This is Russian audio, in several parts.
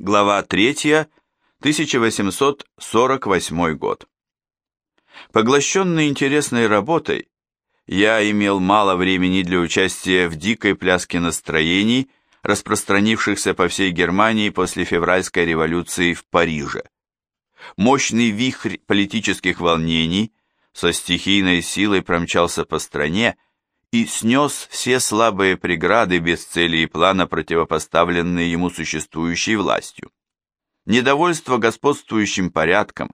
Глава 3, 1848 год. Поглощенный интересной работой, я имел мало времени для участия в дикой пляске настроений, распространившихся по всей Германии после февральской революции в Париже. Мощный вихрь политических волнений со стихийной силой промчался по стране и снес все слабые преграды без цели и плана, противопоставленные ему существующей властью. Недовольство господствующим порядком,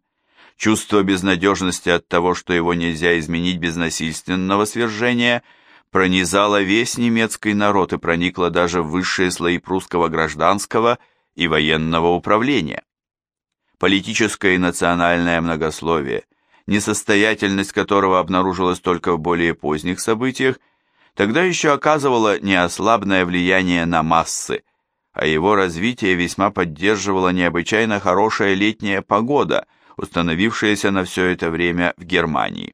чувство безнадежности от того, что его нельзя изменить без насильственного свержения, пронизало весь немецкий народ и проникло даже в высшие слои прусского гражданского и военного управления. Политическое и национальное многословие, несостоятельность которого обнаружилась только в более поздних событиях, тогда еще оказывало неослабное влияние на массы, а его развитие весьма поддерживала необычайно хорошая летняя погода, установившаяся на все это время в Германии.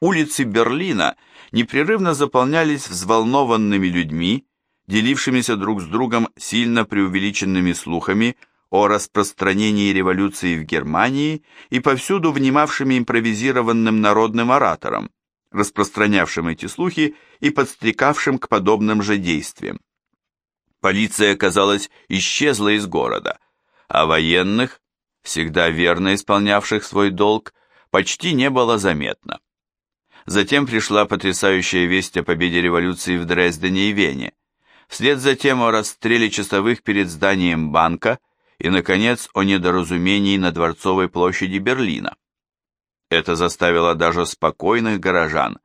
Улицы Берлина непрерывно заполнялись взволнованными людьми, делившимися друг с другом сильно преувеличенными слухами о распространении революции в Германии и повсюду внимавшими импровизированным народным ораторам, распространявшим эти слухи и подстрекавшим к подобным же действиям. Полиция, казалось, исчезла из города, а военных, всегда верно исполнявших свой долг, почти не было заметно. Затем пришла потрясающая весть о победе революции в Дрездене и Вене, вслед за тем о расстреле часовых перед зданием банка и, наконец, о недоразумении на Дворцовой площади Берлина. Это заставило даже спокойных горожан,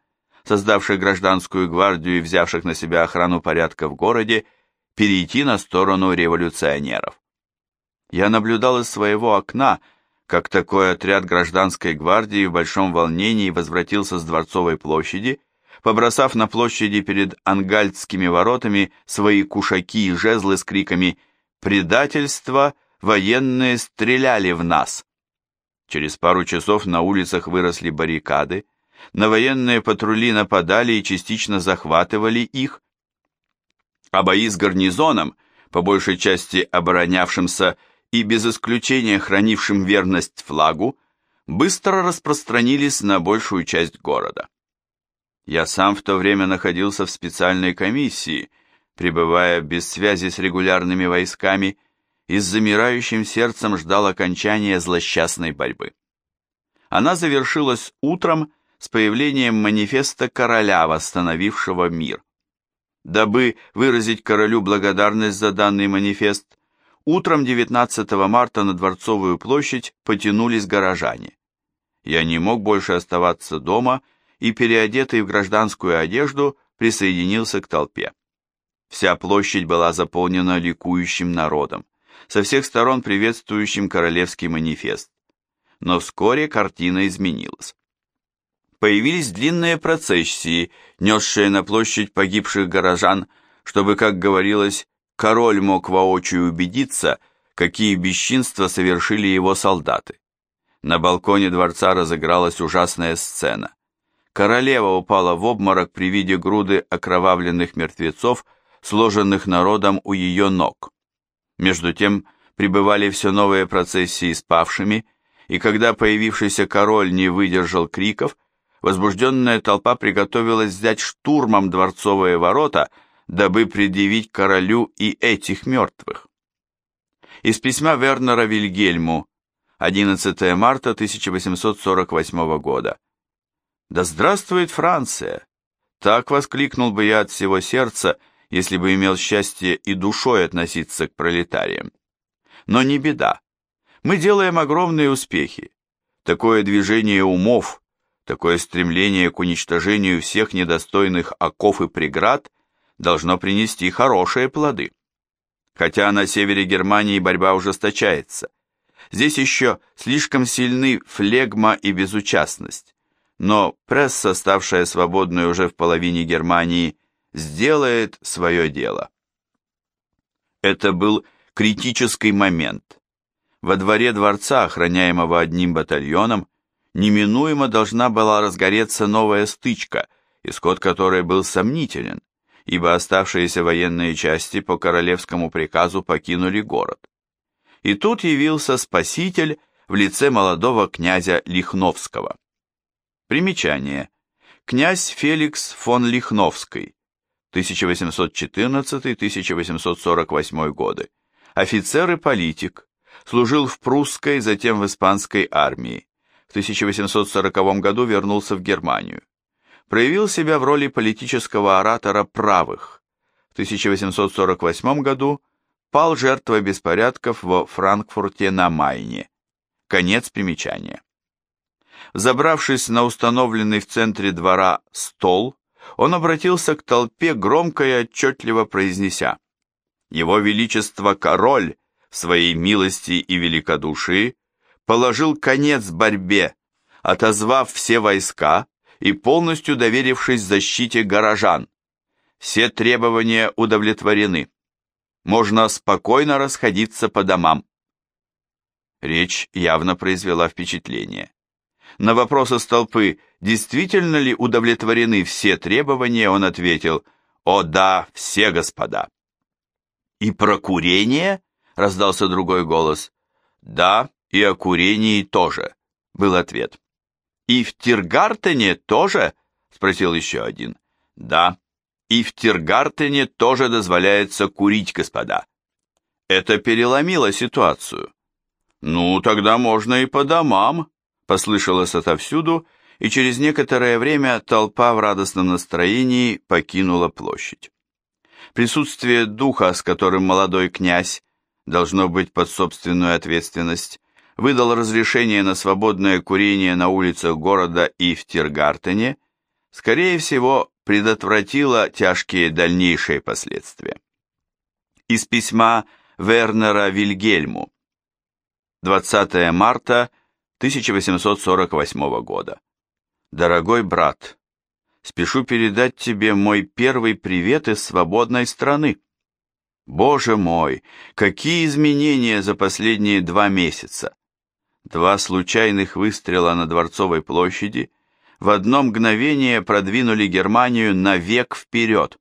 создавших гражданскую гвардию и взявших на себя охрану порядка в городе, перейти на сторону революционеров. Я наблюдал из своего окна, как такой отряд гражданской гвардии в большом волнении возвратился с Дворцовой площади, побросав на площади перед ангальдскими воротами свои кушаки и жезлы с криками «Предательство! Военные стреляли в нас!» Через пару часов на улицах выросли баррикады, на военные патрули нападали и частично захватывали их, а бои с гарнизоном, по большей части оборонявшимся и без исключения хранившим верность флагу, быстро распространились на большую часть города. Я сам в то время находился в специальной комиссии, пребывая без связи с регулярными войсками, и с замирающим сердцем ждал окончания злосчастной борьбы. Она завершилась утром с появлением манифеста короля, восстановившего мир. Дабы выразить королю благодарность за данный манифест, утром 19 марта на Дворцовую площадь потянулись горожане. Я не мог больше оставаться дома и, переодетый в гражданскую одежду, присоединился к толпе. Вся площадь была заполнена ликующим народом со всех сторон приветствующим королевский манифест. Но вскоре картина изменилась. Появились длинные процессии, несшие на площадь погибших горожан, чтобы, как говорилось, король мог воочию убедиться, какие бесчинства совершили его солдаты. На балконе дворца разыгралась ужасная сцена. Королева упала в обморок при виде груды окровавленных мертвецов, сложенных народом у ее ног. Между тем прибывали все новые процессии с павшими, и когда появившийся король не выдержал криков, возбужденная толпа приготовилась взять штурмом дворцовые ворота, дабы предъявить королю и этих мертвых. Из письма Вернера Вильгельму 11 марта 1848 года. «Да здравствует Франция!» Так воскликнул бы я от всего сердца, если бы имел счастье и душой относиться к пролетариям. Но не беда. Мы делаем огромные успехи. Такое движение умов, такое стремление к уничтожению всех недостойных оков и преград должно принести хорошие плоды. Хотя на севере Германии борьба ужесточается. Здесь еще слишком сильны флегма и безучастность. Но пресса, ставшая свободной уже в половине Германии, сделает свое дело. Это был критический момент. Во дворе дворца, охраняемого одним батальоном, неминуемо должна была разгореться новая стычка, исход которой был сомнителен, ибо оставшиеся военные части по королевскому приказу покинули город. И тут явился спаситель в лице молодого князя Лихновского. Примечание. Князь Феликс фон Лихновский, 1814-1848 годы. Офицер и политик. Служил в прусской, затем в испанской армии. В 1840 году вернулся в Германию. Проявил себя в роли политического оратора правых. В 1848 году пал жертвой беспорядков во Франкфурте на Майне. Конец примечания. Забравшись на установленный в центре двора стол, он обратился к толпе, громко и отчетливо произнеся «Его Величество Король в своей милости и великодушии положил конец борьбе, отозвав все войска и полностью доверившись защите горожан. Все требования удовлетворены. Можно спокойно расходиться по домам». Речь явно произвела впечатление. На вопрос из толпы, действительно ли удовлетворены все требования, он ответил «О да, все господа». «И про курение?» — раздался другой голос. «Да, и о курении тоже», — был ответ. «И в Тиргартене тоже?» — спросил еще один. «Да, и в Тиргартене тоже дозволяется курить, господа». Это переломило ситуацию. «Ну, тогда можно и по домам», послышалось отовсюду, и через некоторое время толпа в радостном настроении покинула площадь. Присутствие духа, с которым молодой князь, должно быть под собственную ответственность, выдал разрешение на свободное курение на улицах города и в Тиргартене, скорее всего, предотвратило тяжкие дальнейшие последствия. Из письма Вернера Вильгельму. 20 марта 1848 года. Дорогой брат, спешу передать тебе мой первый привет из свободной страны. Боже мой, какие изменения за последние два месяца! Два случайных выстрела на Дворцовой площади в одно мгновение продвинули Германию на век вперед.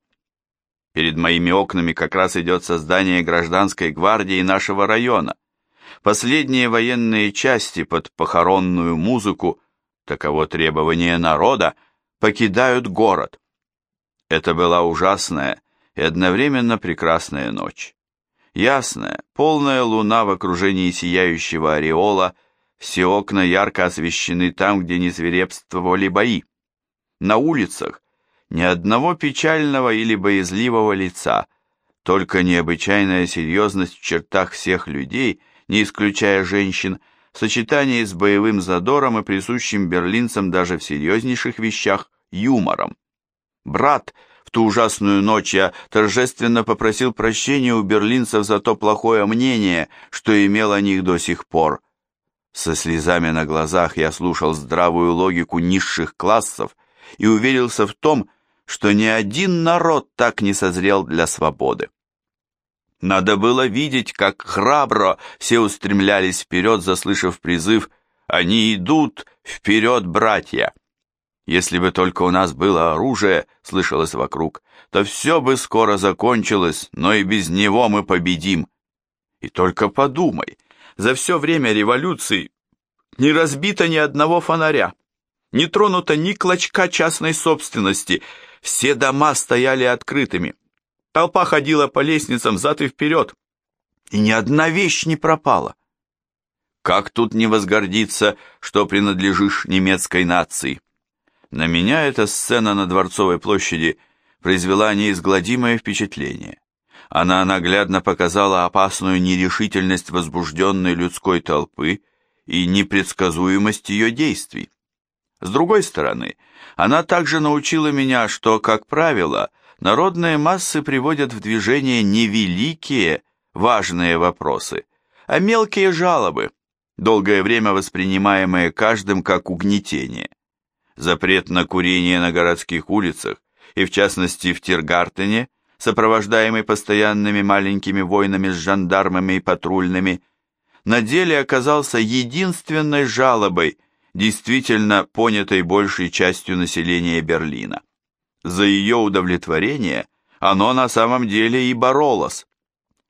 Перед моими окнами как раз идет создание гражданской гвардии нашего района. Последние военные части под похоронную музыку, таково требование народа, покидают город. Это была ужасная и одновременно прекрасная ночь. Ясная, полная луна в окружении сияющего ореола, все окна ярко освещены там, где не свирепствовали бои. На улицах ни одного печального или боязливого лица, только необычайная серьезность в чертах всех людей – не исключая женщин, сочетании с боевым задором и присущим берлинцам даже в серьезнейших вещах юмором. Брат, в ту ужасную ночь я торжественно попросил прощения у берлинцев за то плохое мнение, что имел о них до сих пор. Со слезами на глазах я слушал здравую логику низших классов и уверился в том, что ни один народ так не созрел для свободы. Надо было видеть, как храбро все устремлялись вперед, заслышав призыв «Они идут! Вперед, братья!» Если бы только у нас было оружие, слышалось вокруг, то все бы скоро закончилось, но и без него мы победим. И только подумай, за все время революции не разбито ни одного фонаря, не тронуто ни клочка частной собственности, все дома стояли открытыми. Толпа ходила по лестницам взад и вперед, и ни одна вещь не пропала. Как тут не возгордиться, что принадлежишь немецкой нации? На меня эта сцена на Дворцовой площади произвела неизгладимое впечатление. Она наглядно показала опасную нерешительность возбужденной людской толпы и непредсказуемость ее действий. С другой стороны, она также научила меня, что, как правило, Народные массы приводят в движение не великие, важные вопросы, а мелкие жалобы, долгое время воспринимаемые каждым как угнетение. Запрет на курение на городских улицах, и в частности в Тиргартене, сопровождаемый постоянными маленькими войнами с жандармами и патрульными, на деле оказался единственной жалобой, действительно понятой большей частью населения Берлина. За ее удовлетворение оно на самом деле и боролось.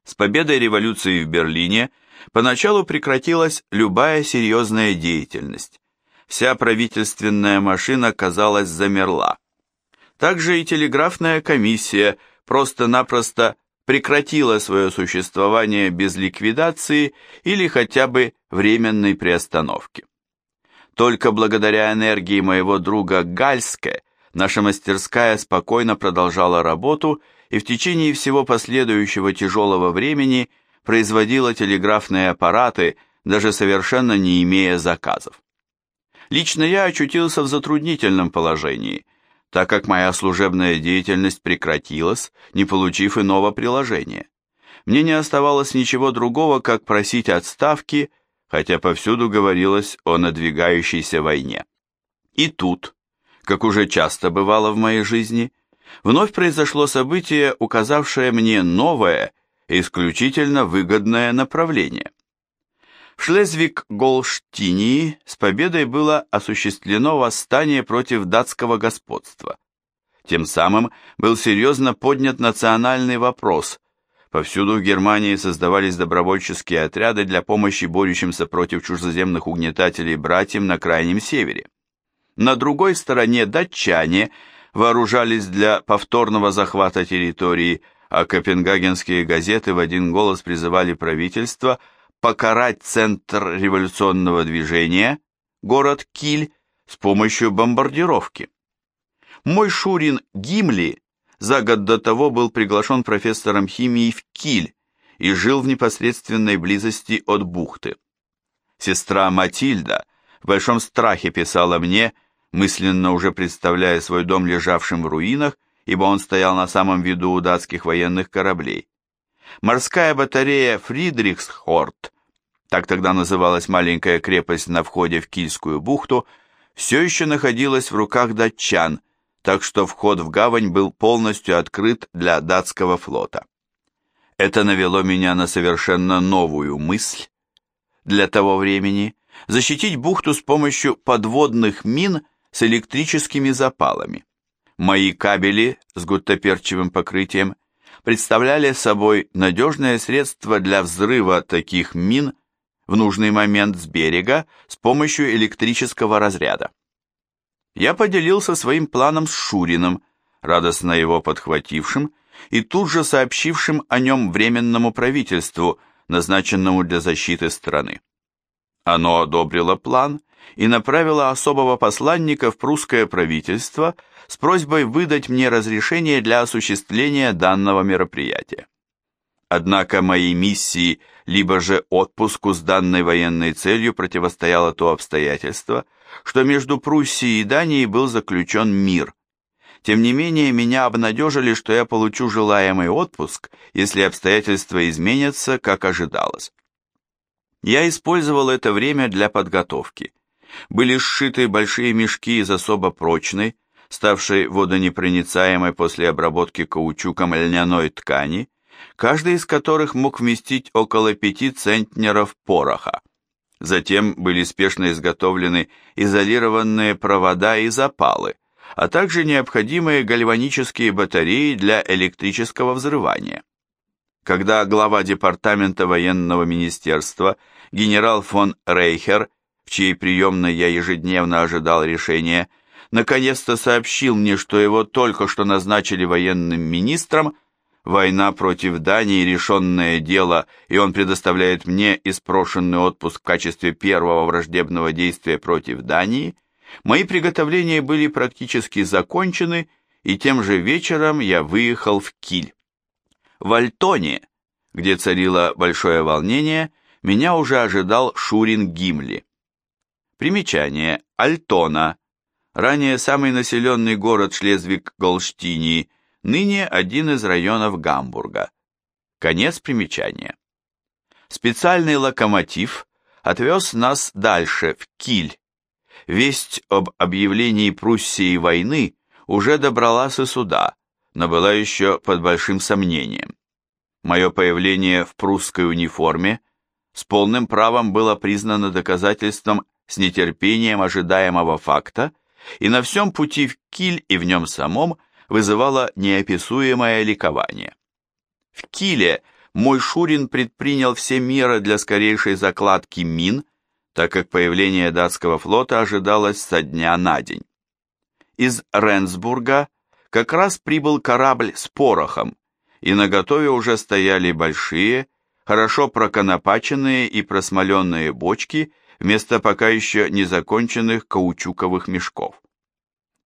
С победой революции в Берлине Поначалу прекратилась любая серьезная деятельность. Вся правительственная машина, казалось, замерла. Также и телеграфная комиссия просто-напросто прекратила свое существование без ликвидации или хотя бы временной приостановки. Только благодаря энергии моего друга Гальске наша мастерская спокойно продолжала работу и в течение всего последующего тяжелого времени производила телеграфные аппараты, даже совершенно не имея заказов. Лично я очутился в затруднительном положении, так как моя служебная деятельность прекратилась, не получив иного приложения. Мне не оставалось ничего другого, как просить отставки, хотя повсюду говорилось о надвигающейся войне. И тут, как уже часто бывало в моей жизни, вновь произошло событие, указавшее мне новое, исключительно выгодное направление. В Шлезвиг-Голштинии с победой было осуществлено восстание против датского господства. Тем самым был серьезно поднят национальный вопрос. Повсюду в Германии создавались добровольческие отряды для помощи борющимся против чужеземных угнетателей братьям на Крайнем Севере. На другой стороне датчане вооружались для повторного захвата территории, а копенгагенские газеты в один голос призывали правительство покарать центр революционного движения, город Киль, с помощью бомбардировки. Мой Шурин Гимли за год до того был приглашен профессором химии в Киль и жил в непосредственной близости от бухты. Сестра Матильда в большом страхе писала мне, мысленно уже представляя свой дом лежавшим в руинах, ибо он стоял на самом виду у датских военных кораблей. Морская батарея Фридрихсхорт, так тогда называлась маленькая крепость на входе в Кильскую бухту, все еще находилась в руках датчан, так что вход в гавань был полностью открыт для датского флота. Это навело меня на совершенно новую мысль. Для того времени защитить бухту с помощью подводных мин с электрическими запалами. Мои кабели с гуттаперчевым покрытием представляли собой надежное средство для взрыва таких мин в нужный момент с берега с помощью электрического разряда. Я поделился своим планом с Шуриным, радостно его подхватившим и тут же сообщившим о нем Временному правительству, назначенному для защиты страны. Оно одобрило план и направило особого посланника в прусское правительство с просьбой выдать мне разрешение для осуществления данного мероприятия. Однако моей миссии, либо же отпуску с данной военной целью противостояло то обстоятельство, что между Пруссией и Данией был заключен мир. Тем не менее, меня обнадежили, что я получу желаемый отпуск, если обстоятельства изменятся, как ожидалось. Я использовал это время для подготовки. Были сшиты большие мешки из особо прочной, ставшей водонепроницаемой после обработки каучуком льняной ткани, каждый из которых мог вместить около пяти центнеров пороха. Затем были спешно изготовлены изолированные провода и запалы, а также необходимые гальванические батареи для электрического взрывания. Когда глава департамента военного министерства генерал фон Рейхер, в чьей приемной я ежедневно ожидал решения, наконец-то сообщил мне, что его только что назначили военным министром, война против Дании, решенное дело, и он предоставляет мне испрошенный отпуск в качестве первого враждебного действия против Дании, мои приготовления были практически закончены, и тем же вечером я выехал в Киль. В Альтоне, где царило большое волнение, меня уже ожидал Шурин Гимли. Примечание. Альтона. Ранее самый населенный город Шлезвиг-Голштинии – ныне один из районов Гамбурга. Конец примечания. Специальный локомотив отвез нас дальше, в Киль. Весть об объявлении Пруссии войны уже добралась и сюда, но была еще под большим сомнением. Мое появление в прусской униформе с полным правом было признано доказательством с нетерпением ожидаемого факта, и на всем пути в Киль и в нем самом – вызывало неописуемое ликование. В Киле мой Шурин предпринял все меры для скорейшей закладки мин, так как появление датского флота ожидалось со дня на день. Из Ренсбурга как раз прибыл корабль с порохом, и на готове уже стояли большие, хорошо проконопаченные и просмоленные бочки вместо пока еще не законченных каучуковых мешков.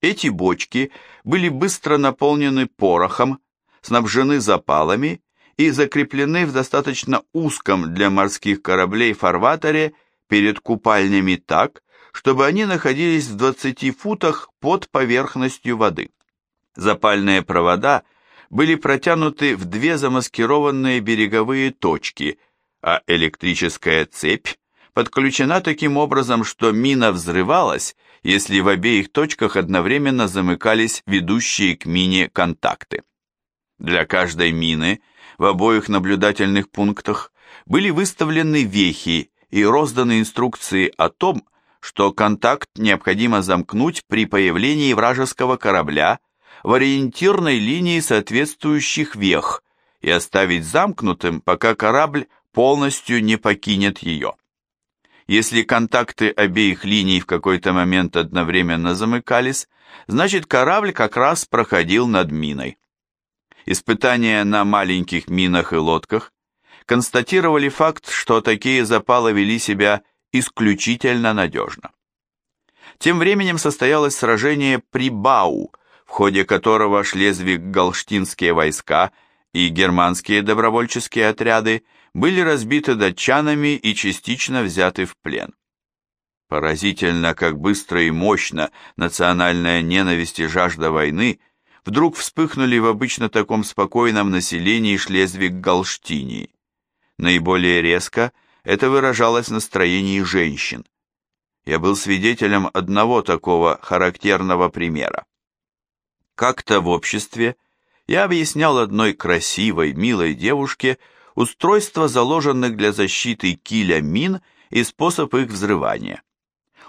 Эти бочки были быстро наполнены порохом, снабжены запалами и закреплены в достаточно узком для морских кораблей фарватере перед купальнями так, чтобы они находились в 20 футах под поверхностью воды. Запальные провода были протянуты в две замаскированные береговые точки, а электрическая цепь подключена таким образом, что мина взрывалась, если в обеих точках одновременно замыкались ведущие к мине контакты. Для каждой мины в обоих наблюдательных пунктах были выставлены вехи и розданы инструкции о том, что контакт необходимо замкнуть при появлении вражеского корабля в ориентирной линии соответствующих вех и оставить замкнутым, пока корабль полностью не покинет ее. Если контакты обеих линий в какой-то момент одновременно замыкались, значит корабль как раз проходил над миной. Испытания на маленьких минах и лодках констатировали факт, что такие запалы вели себя исключительно надежно. Тем временем состоялось сражение при Бау, в ходе которого шлезвиг-галштинские войска и германские добровольческие отряды были разбиты датчанами и частично взяты в плен. Поразительно, как быстро и мощно национальная ненависть и жажда войны вдруг вспыхнули в обычно таком спокойном населении Шлезвиг-Галштинии. Наиболее резко это выражалось в настроении женщин. Я был свидетелем одного такого характерного примера. Как-то в обществе я объяснял одной красивой, милой девушке, устройство заложенных для защиты киля мин и способ их взрывания.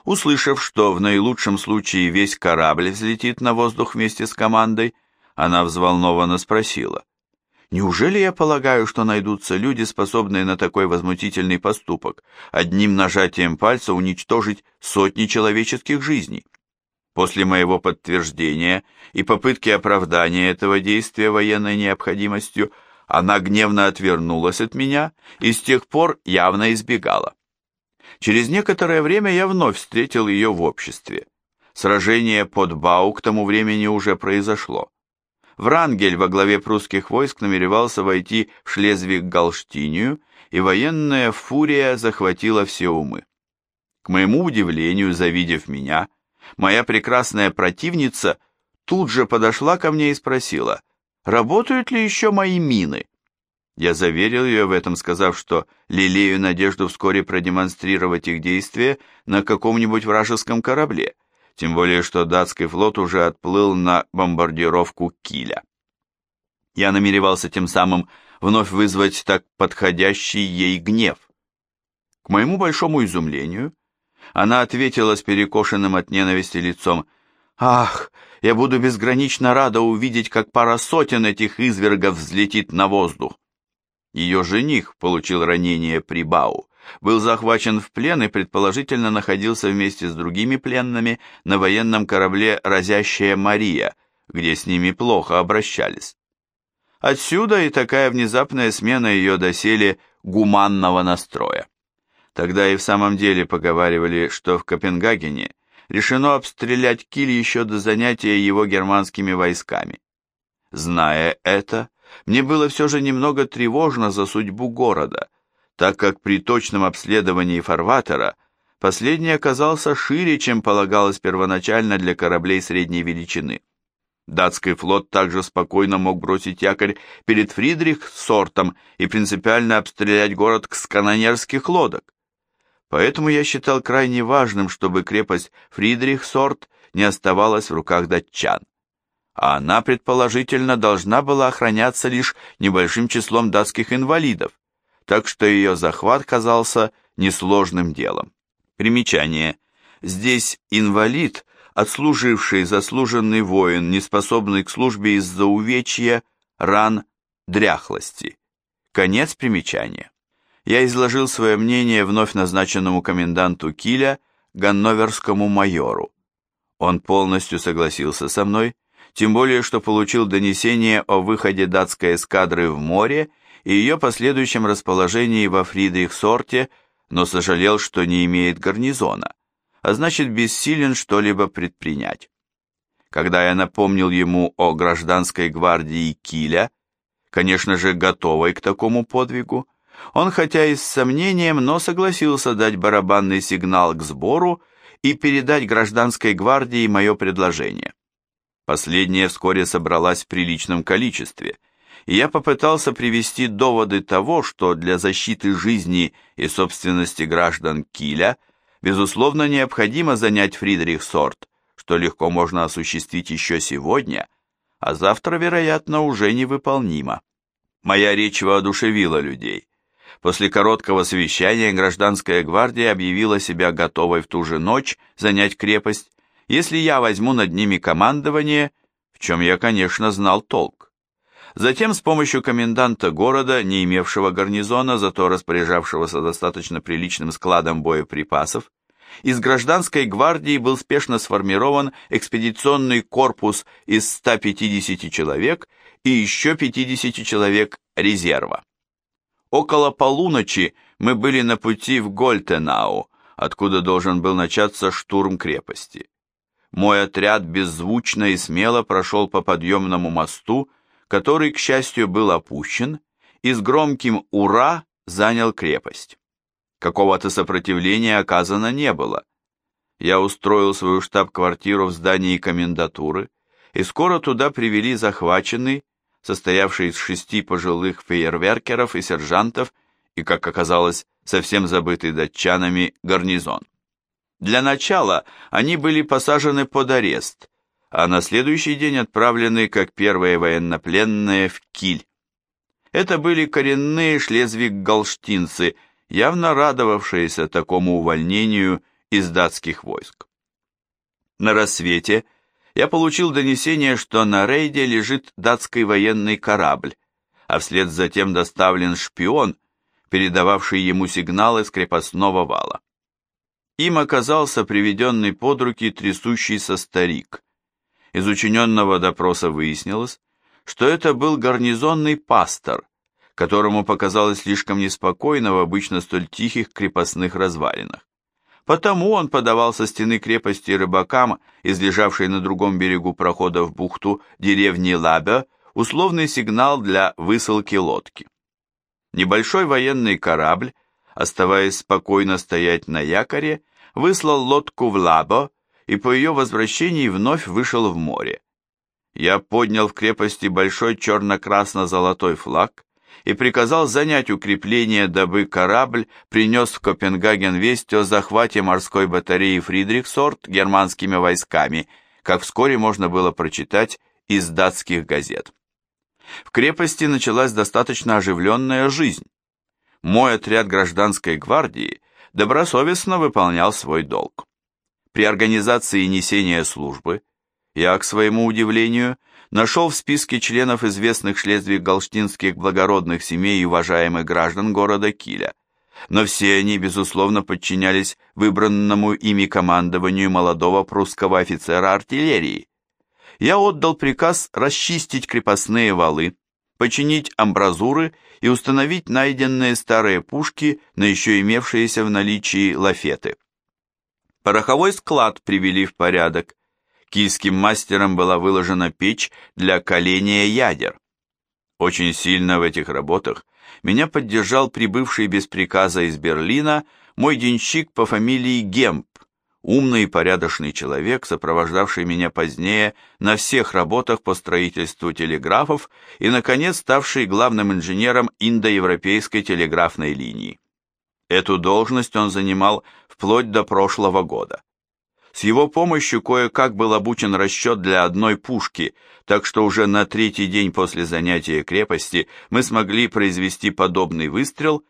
Услышав, что в наилучшем случае весь корабль взлетит на воздух вместе с командой, она взволнованно спросила, «Неужели я полагаю, что найдутся люди, способные на такой возмутительный поступок, одним нажатием пальца уничтожить сотни человеческих жизней?» После моего подтверждения и попытки оправдания этого действия военной необходимостью, она гневно отвернулась от меня и с тех пор явно избегала. Через некоторое время я вновь встретил ее в обществе. Сражение под Бау к тому времени уже произошло. Врангель во главе прусских войск намеревался войти в Шлезвиг-Галштинию, и военная фурия захватила все умы. К моему удивлению, завидев меня, моя прекрасная противница тут же подошла ко мне и спросила, работают ли еще мои мины. Я заверил ее в этом, сказав, что лелею надежду вскоре продемонстрировать их действия на каком-нибудь вражеском корабле, тем более что датский флот уже отплыл на бомбардировку Киля. Я намеревался тем самым вновь вызвать так подходящий ей гнев. К моему большому изумлению, она ответила с перекошенным от ненависти лицом, «Ах, я буду безгранично рада увидеть, как пара сотен этих извергов взлетит на воздух. Ее жених получил ранение при Бау, был захвачен в плен и предположительно находился вместе с другими пленными на военном корабле «Разящая Мария», где с ними плохо обращались. Отсюда и такая внезапная смена ее доселе гуманного настроя. Тогда и в самом деле поговаривали, что в Копенгагене решено обстрелять Киль еще до занятия его германскими войсками. Зная это, мне было все же немного тревожно за судьбу города, так как при точном обследовании фарватера последний оказался шире, чем полагалось первоначально для кораблей средней величины. Датский флот также спокойно мог бросить якорь перед Фридрихсортом и принципиально обстрелять город с канонерских лодок. Поэтому я считал крайне важным, чтобы крепость Фридрихсорт не оставалась в руках датчан а она, предположительно, должна была охраняться лишь небольшим числом датских инвалидов, так что ее захват казался несложным делом. Примечание. Здесь инвалид, отслуживший заслуженный воин, неспособный к службе из-за увечья, ран, дряхлости. Конец примечания. Я изложил свое мнение вновь назначенному коменданту Киля, ганноверскому майору. Он полностью согласился со мной, тем более что получил донесение о выходе датской эскадры в море и ее последующем расположении во Фридрихсорте, но сожалел, что не имеет гарнизона, а значит бессилен что-либо предпринять. Когда я напомнил ему о гражданской гвардии Киля, конечно же, готовой к такому подвигу, он хотя и с сомнением, но согласился дать барабанный сигнал к сбору и передать гражданской гвардии мое предложение. Последняя вскоре собралась в приличном количестве, и я попытался привести доводы того, что для защиты жизни и собственности граждан Киля безусловно необходимо занять Фридрихсорт, что легко можно осуществить еще сегодня, а завтра, вероятно, уже невыполнимо. Моя речь воодушевила людей. После короткого совещания гражданская гвардия объявила себя готовой в ту же ночь занять крепость, если я возьму над ними командование, в чем я, конечно, знал толк. Затем с помощью коменданта города, не имевшего гарнизона, зато распоряжавшегося достаточно приличным складом боеприпасов, из гражданской гвардии был спешно сформирован экспедиционный корпус из 150 человек и еще 50 человек резерва. Около полуночи мы были на пути в Гольтенау, откуда должен был начаться штурм крепости. Мой отряд беззвучно и смело прошел по подъемному мосту, который, к счастью, был опущен, и с громким «Ура!» занял крепость. Какого-то сопротивления оказано не было. Я устроил свою штаб-квартиру в здании комендатуры, и скоро туда привели захваченный, состоявший из шести пожилых фейерверкеров и сержантов, и, как оказалось, совсем забытый датчанами гарнизон. Для начала они были посажены под арест, а на следующий день отправлены как первые военнопленные в Киль. Это были коренные шлезвиг-галштинцы, явно радовавшиеся такому увольнению из датских войск. На рассвете – я получил донесение, что на рейде лежит датский военный корабль, а вслед затем доставлен шпион, передававший ему сигналы с крепостного вала. Им оказался приведенный под руки трясущийся старик. Из учиненного допроса выяснилось, что это был гарнизонный пастор, которому показалось слишком неспокойно в обычно столь тихих крепостных развалинах. Потому он подавал со стены крепости рыбакам, из лежавшей на другом берегу прохода в бухту деревни Лабе, условный сигнал для высылки лодки. Небольшой военный корабль, оставаясь спокойно стоять на якоре, выслал лодку в Лабо и по ее возвращении вновь вышел в море. Я поднял в крепости большой черно-красно-золотой флаг, и приказал занять укрепление, дабы корабль принес в Копенгаген весть о захвате морской батареи Фридрихсорт германскими войсками, как вскоре можно было прочитать из датских газет. В крепости началась достаточно оживленная жизнь. Мой отряд гражданской гвардии добросовестно выполнял свой долг. При организации несения службы я, к своему удивлению, нашел в списке членов известных шлезвиг-галштинских благородных семей и уважаемых граждан города Киля, но все они, безусловно, подчинялись выбранному ими командованию молодого прусского офицера артиллерии. Я отдал приказ расчистить крепостные валы, починить амбразуры и установить найденные старые пушки на еще имевшиеся в наличии лафеты. Пороховой склад привели в порядок, киевским мастером была выложена печь для каления ядер. Очень сильно в этих работах меня поддержал прибывший без приказа из Берлина мой денщик по фамилии Гемп, умный и порядочный человек, сопровождавший меня позднее на всех работах по строительству телеграфов и, наконец, ставший главным инженером индоевропейской телеграфной линии. Эту должность он занимал вплоть до прошлого года. С его помощью кое-как был обучен расчет для одной пушки, так что уже на третий день после занятия крепости мы смогли произвести подобный выстрел,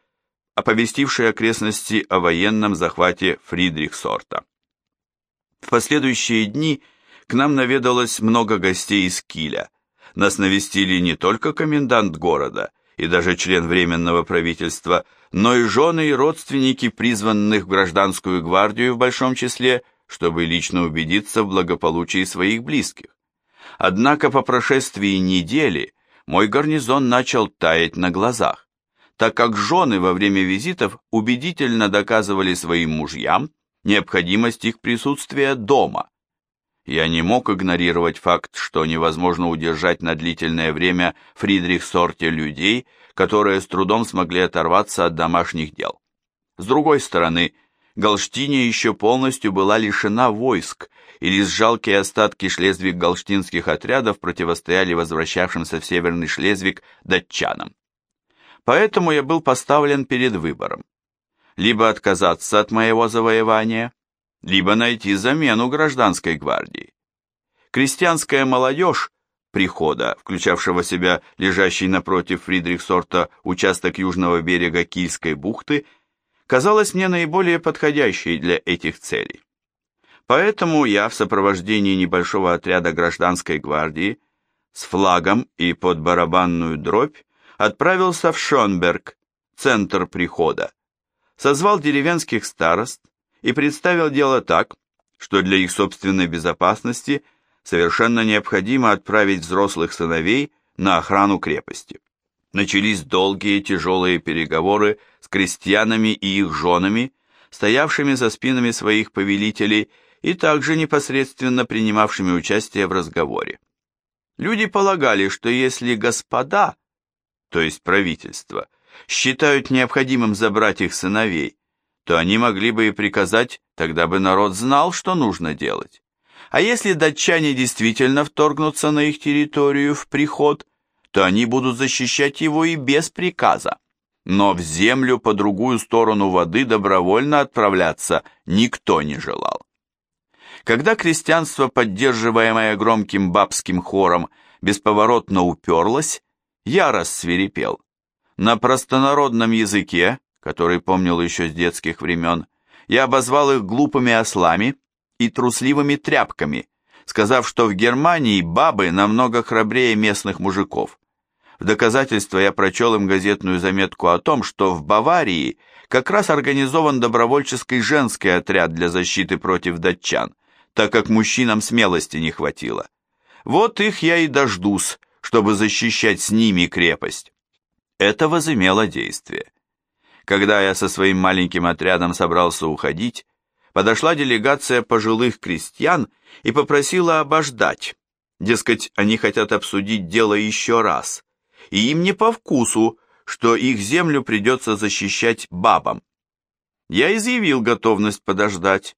оповестивший окрестности о военном захвате Фридрихсорта. В последующие дни к нам наведалось много гостей из Киля. Нас навестили не только комендант города и даже член Временного правительства, но и жены и родственники, призванных в гражданскую гвардию в большом числе, чтобы лично убедиться в благополучии своих близких. Однако по прошествии недели мой гарнизон начал таять на глазах, так как жены во время визитов убедительно доказывали своим мужьям необходимость их присутствия дома. Я не мог игнорировать факт, что невозможно удержать на длительное время Фридрихсорте людей, которые с трудом смогли оторваться от домашних дел. С другой стороны, Галштиния еще полностью была лишена войск, и лишь жалкие остатки шлезвиг-галштинских отрядов противостояли возвращавшимся в Северный Шлезвиг датчанам. Поэтому я был поставлен перед выбором. Либо отказаться от моего завоевания, либо найти замену гражданской гвардии. Крестьянская молодежь прихода, включавшего в себя лежащий напротив Фридрихсорта участок южного берега Кильской бухты, казалась мне наиболее подходящей для этих целей. Поэтому я в сопровождении небольшого отряда гражданской гвардии с флагом и под барабанную дробь отправился в Шонберг, центр прихода, созвал деревенских старост и представил дело так, что для их собственной безопасности совершенно необходимо отправить взрослых сыновей на охрану крепости. Начались долгие тяжелые переговоры крестьянами и их женами, стоявшими за спинами своих повелителей и также непосредственно принимавшими участие в разговоре. Люди полагали, что если господа, то есть правительство, считают необходимым забрать их сыновей, то они могли бы и приказать, тогда бы народ знал, что нужно делать. А если датчане действительно вторгнутся на их территорию в приход, то они будут защищать его и без приказа. Но в землю по другую сторону воды добровольно отправляться никто не желал. Когда крестьянство, поддерживаемое громким бабским хором, бесповоротно уперлось, я рассверепел. На простонародном языке, который помнил еще с детских времен, я обозвал их глупыми ослами и трусливыми тряпками, сказав, что в Германии бабы намного храбрее местных мужиков. В доказательство я прочел им газетную заметку о том, что в Баварии как раз организован добровольческий женский отряд для защиты против датчан, так как мужчинам смелости не хватило. Вот их я и дождусь, чтобы защищать с ними крепость. Это возымело действие. Когда я со своим маленьким отрядом собрался уходить, подошла делегация пожилых крестьян и попросила обождать. Дескать, они хотят обсудить дело еще раз, и им не по вкусу, что их землю придется защищать бабам. Я изъявил готовность подождать,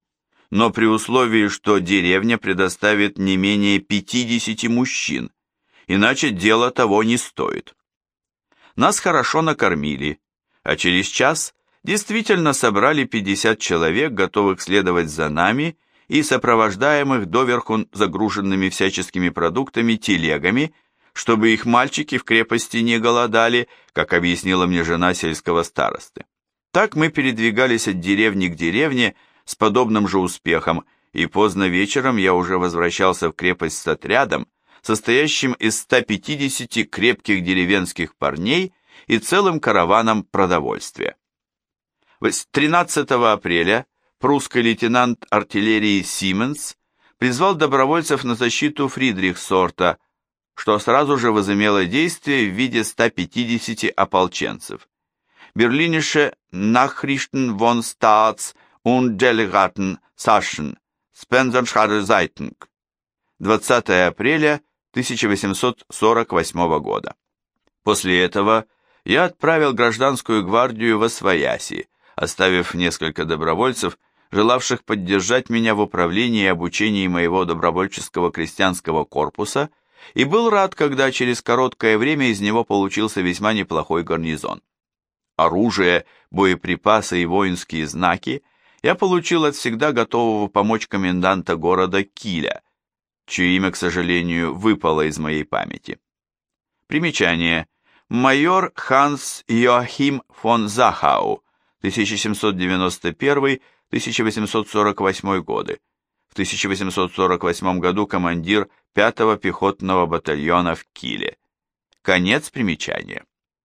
но при условии, что деревня предоставит не менее 50 мужчин, иначе дело того не стоит. Нас хорошо накормили, а через час действительно собрали 50 человек, готовых следовать за нами и сопровождаемых доверху загруженными всяческими продуктами телегами, чтобы их мальчики в крепости не голодали, как объяснила мне жена сельского старосты. Так мы передвигались от деревни к деревне с подобным же успехом, и поздно вечером я уже возвращался в крепость с отрядом, состоящим из 150 крепких деревенских парней и целым караваном продовольствия. 13 апреля прусский лейтенант артиллерии Сименс призвал добровольцев на защиту Фридрихсорта, что сразу же возымело действие в виде 150 ополченцев. Берлиnische Nachrichten von Staats- und Delegaten Saschen, Spencerschade Zeitung, 20 апреля 1848 года. После этого я отправил гражданскую гвардию в Освояси, оставив несколько добровольцев, желавших поддержать меня в управлении и обучении моего добровольческого крестьянского корпуса, и был рад, когда через короткое время из него получился весьма неплохой гарнизон. Оружие, боеприпасы и воинские знаки я получил от всегда готового помочь коменданта города Киля, чье имя, к сожалению, выпало из моей памяти. Примечание – майор Ханс Йоахим фон Захау, 1791-1848 годы, в 1848 году командир 5-го пехотного батальона в Киле. Конец примечания.